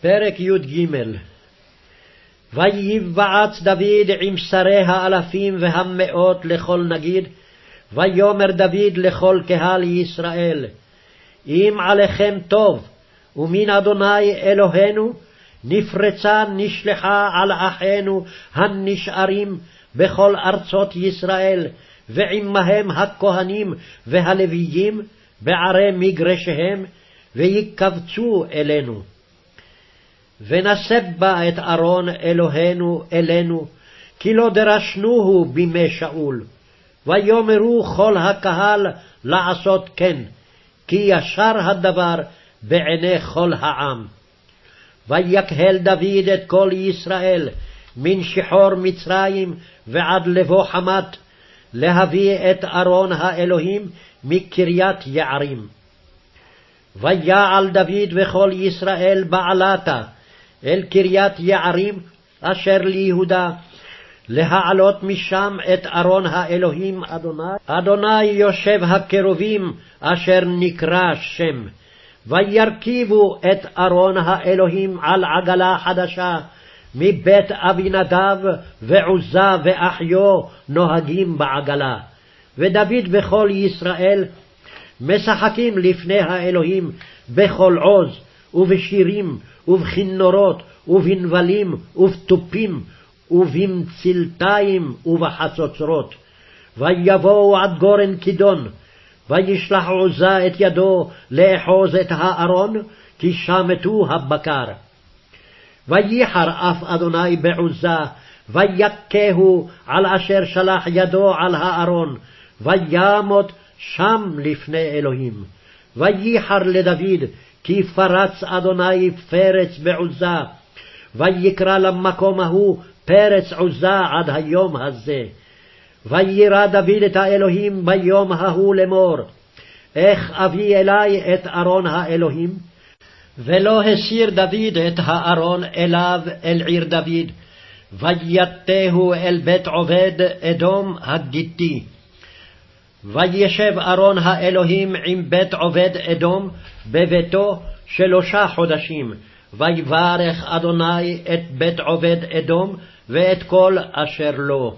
פרק י"ג ויבעץ דוד עם שרי האלפים והמאות לכל נגיד, ויאמר דוד לכל קהל ישראל, אם עליכם טוב, ומן אדוני אלוהינו, נפרצה נשלחה על אחינו הנשארים בכל ארצות ישראל, ועמהם הכהנים והלוויים בערי מגרשיהם, ויקבצו אלינו. ונשא בה את ארון אלוהינו אלינו, כי לא דרשנוהו בימי שאול. ויאמרו כל הקהל לעשות כן, כי ישר הדבר בעיני כל העם. ויקהל דוד את כל ישראל, מן שחור מצרים ועד לבוא חמת, להביא את ארון האלוהים מקריית יערים. ויעל דוד וכל ישראל בעלתה, אל קריית יערים אשר ליהודה, להעלות משם את ארון האלוהים אדוני, אדוני יושב הקרובים אשר נקרא שם. וירכיבו את ארון האלוהים על עגלה חדשה, מבית אבינדב ועוזה ואחיו נוהגים בעגלה. ודוד וכל ישראל משחקים לפני האלוהים בכל עוז, ובשירים, ובכינורות, ובנבלים, ובתופים, ובמצלתיים, ובחצוצרות. ויבואו עד גורן כידון, וישלח עוזה את ידו לאחוז את הארון, כי שמטו הבקר. וייחר אף אדוני בעוזה, ויכהו על אשר שלח ידו על הארון, וימות שם לפני אלוהים. וייחר לדוד, כי פרץ אדוני פרץ בעוזה, ויקרא למקום ההוא פרץ עוזה עד היום הזה. וירא דוד את האלוהים ביום ההוא לאמור, איך אביא אלי את ארון האלוהים? ולא הסיר דוד את הארון אליו אל עיר דוד, ויתהו אל בית עובד אדום הגיתי. וישב ארון האלוהים עם בית עובד אדום בביתו שלושה חודשים, ויברך אדוני את בית עובד אדום ואת כל אשר לו.